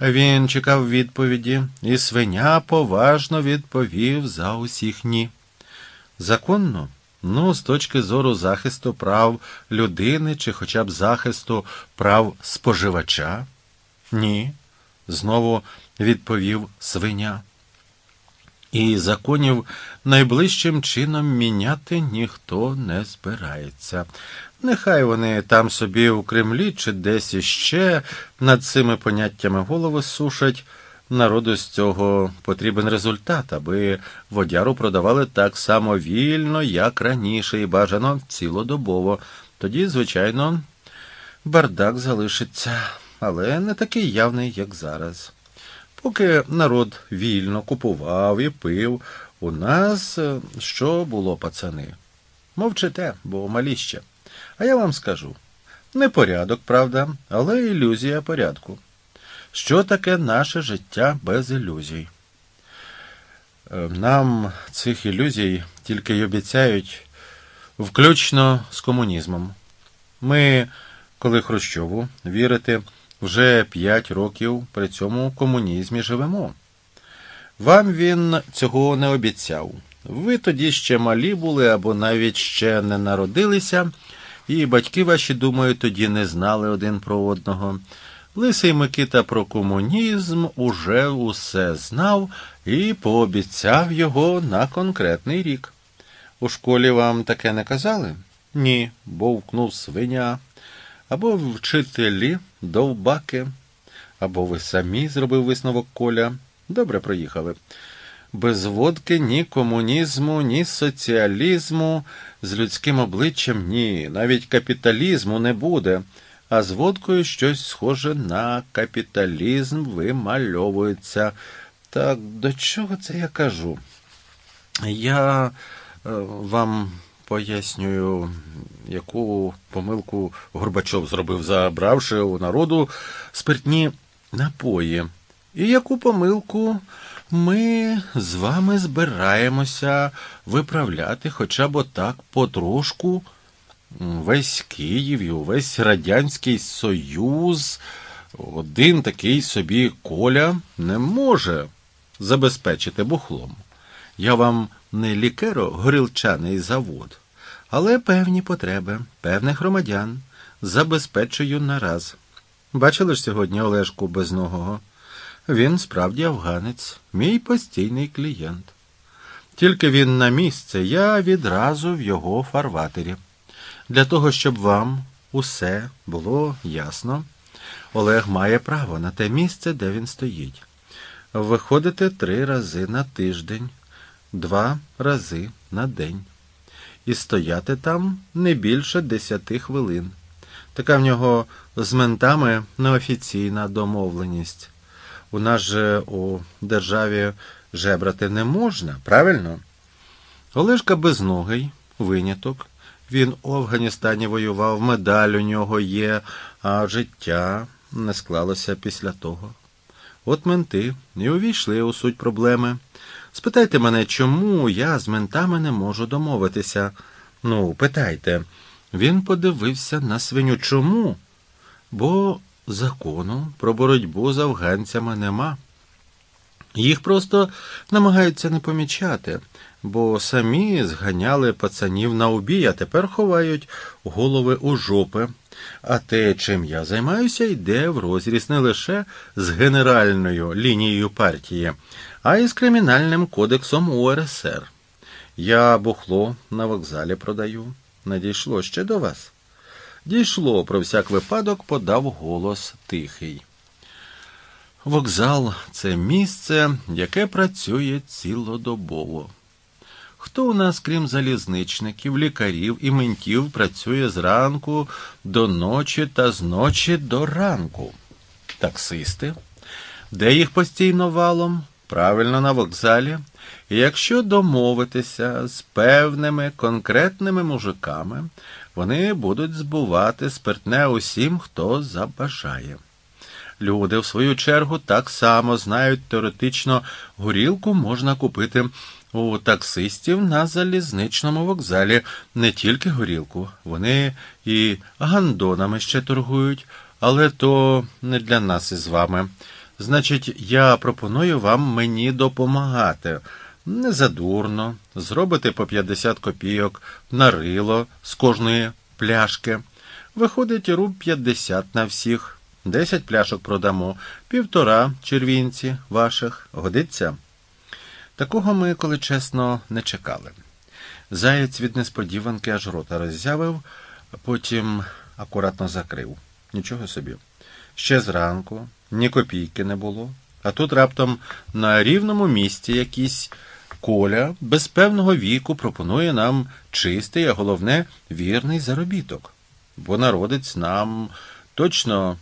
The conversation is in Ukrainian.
Він чекав відповіді, і свиня поважно відповів за усіх ні. Законно, ну, з точки зору захисту прав людини чи хоча б захисту прав споживача? Ні, знову відповів свиня. І законів найближчим чином міняти ніхто не збирається. Нехай вони там собі у Кремлі чи десь іще над цими поняттями голови сушать. Народу з цього потрібен результат, аби водяру продавали так само вільно, як раніше, і бажано цілодобово. Тоді, звичайно, бардак залишиться, але не такий явний, як зараз. Поки народ вільно купував і пив, у нас е, що було, пацани? Мовчите, бо малі ще. А я вам скажу не порядок, правда, але ілюзія порядку. Що таке наше життя без ілюзій? Е, нам цих ілюзій тільки й обіцяють включно з комунізмом. Ми, коли Хрущову вірити, вже п'ять років при цьому комунізмі живемо. Вам він цього не обіцяв. Ви тоді ще малі були або навіть ще не народилися, і батьки ваші, думаю, тоді не знали один про одного. Лисий Микита про комунізм уже усе знав і пообіцяв його на конкретний рік. У школі вам таке не казали? Ні, бовкнув свиня. Або вчителі довбаки, або ви самі зробив висновок коля. Добре проїхали. Без водки ні комунізму, ні соціалізму, з людським обличчям ні, навіть капіталізму не буде, а з водкою щось схоже на капіталізм вимальовується. Так до чого це я кажу? Я е, вам пояснюю, яку помилку Горбачов зробив, забравши у народу спиртні напої. І яку помилку ми з вами збираємося виправляти хоча б отак потрошку весь Київ і увесь Радянський Союз, один такий собі коля не може забезпечити бухлом. Я вам не лікеро горілчаний завод, але певні потреби, певних громадян забезпечую нараз. Бачили ж сьогодні Олешку безногого? Він справді афганець, мій постійний клієнт. Тільки він на місце, я відразу в його фарватері. Для того, щоб вам усе було ясно, Олег має право на те місце, де він стоїть. Виходите три рази на тиждень, два рази на день. І стояти там не більше десяти хвилин. Така в нього з ментами неофіційна домовленість. У нас же у державі жебрати не можна, правильно? Олешка безногий, виняток. Він у Афганістані воював, медаль у нього є, а життя не склалося після того. От менти і увійшли у суть проблеми. Спитайте мене, чому я з ментами не можу домовитися? Ну, питайте. Він подивився на свиню. Чому? Бо закону про боротьбу з афганцями нема. Їх просто намагаються не помічати, бо самі зганяли пацанів на убій, а тепер ховають голови у жопи. А те, чим я займаюся, йде в розріз не лише з генеральною лінією партії, а й з кримінальним кодексом УРСР. Я бухло на вокзалі продаю. Надійшло ще до вас. Дійшло, про всяк випадок подав голос тихий. Вокзал це місце, яке працює цілодобово. Хто у нас, крім залізничників, лікарів і ментів, працює зранку до ночі та з ночі до ранку? Таксисти? Де їх постійно валом? Правильно на вокзалі. І якщо домовитися з певними конкретними мужиками, вони будуть збувати спиртне усім, хто забажає. Люди, в свою чергу, так само знають теоретично горілку можна купити у таксистів на залізничному вокзалі не тільки горілку, вони і гандонами ще торгують, але то не для нас із вами. Значить, я пропоную вам мені допомагати. Не задурно, зробити по 50 копійок на рило з кожної пляшки. Виходить руб 50 на всіх. 10 пляшок продамо, півтора червінці ваших. Годиться? Такого ми, коли чесно, не чекали. Заєць від несподіванки аж рота роззявив, потім акуратно закрив. Нічого собі. Ще зранку ні копійки не було, а тут раптом на рівному місці якийсь коля без певного віку пропонує нам чистий, а головне, вірний заробіток. Бо народець нам точно